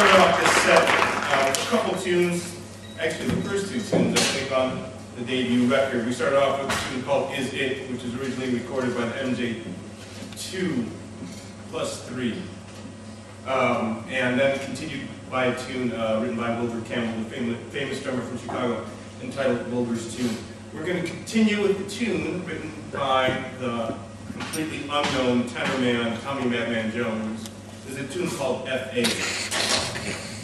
started off this set uh, with a couple tunes, actually the first two tunes, I think, on the debut record. We started off with a tune called Is It, which was originally recorded by the MJT plus 3. Um, and then continued by a tune uh, written by Wilbur Campbell, the famous, famous drummer from Chicago, entitled Wilbur's Tune. We're going to continue with the tune written by the completely unknown tenor man, Tommy Madman Jones. There's a tune called F8.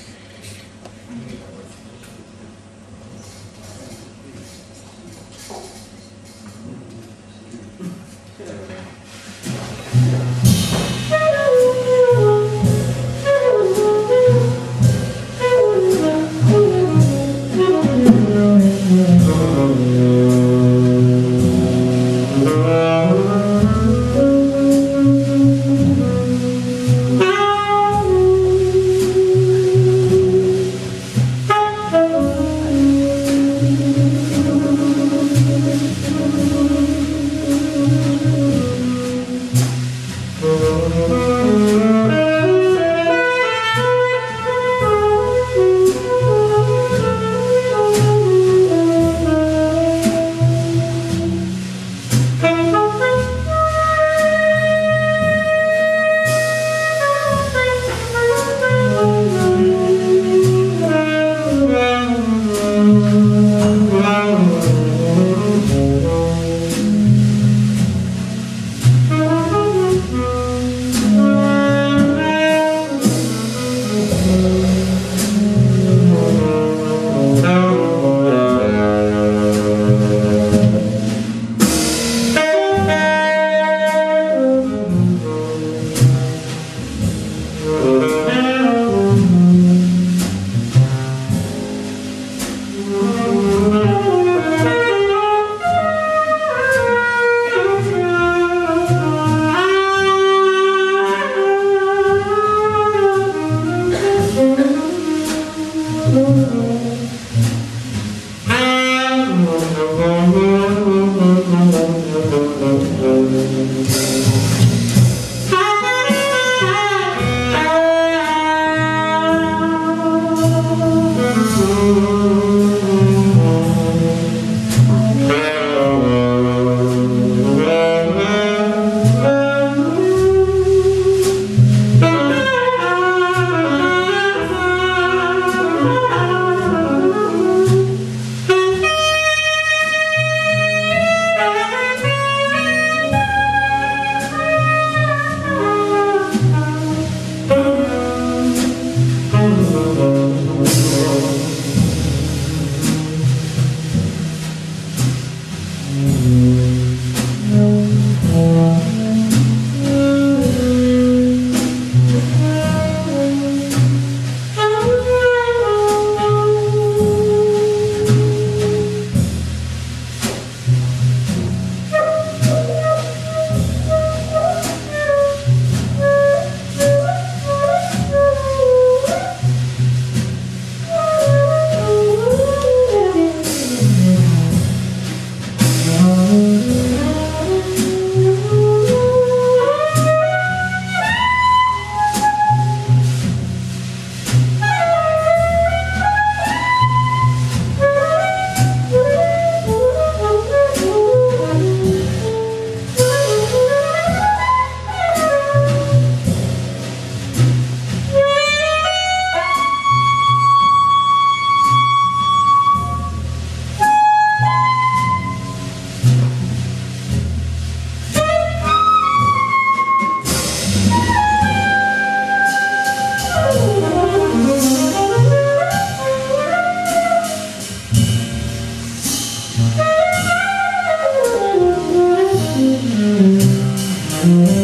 Mm-hmm.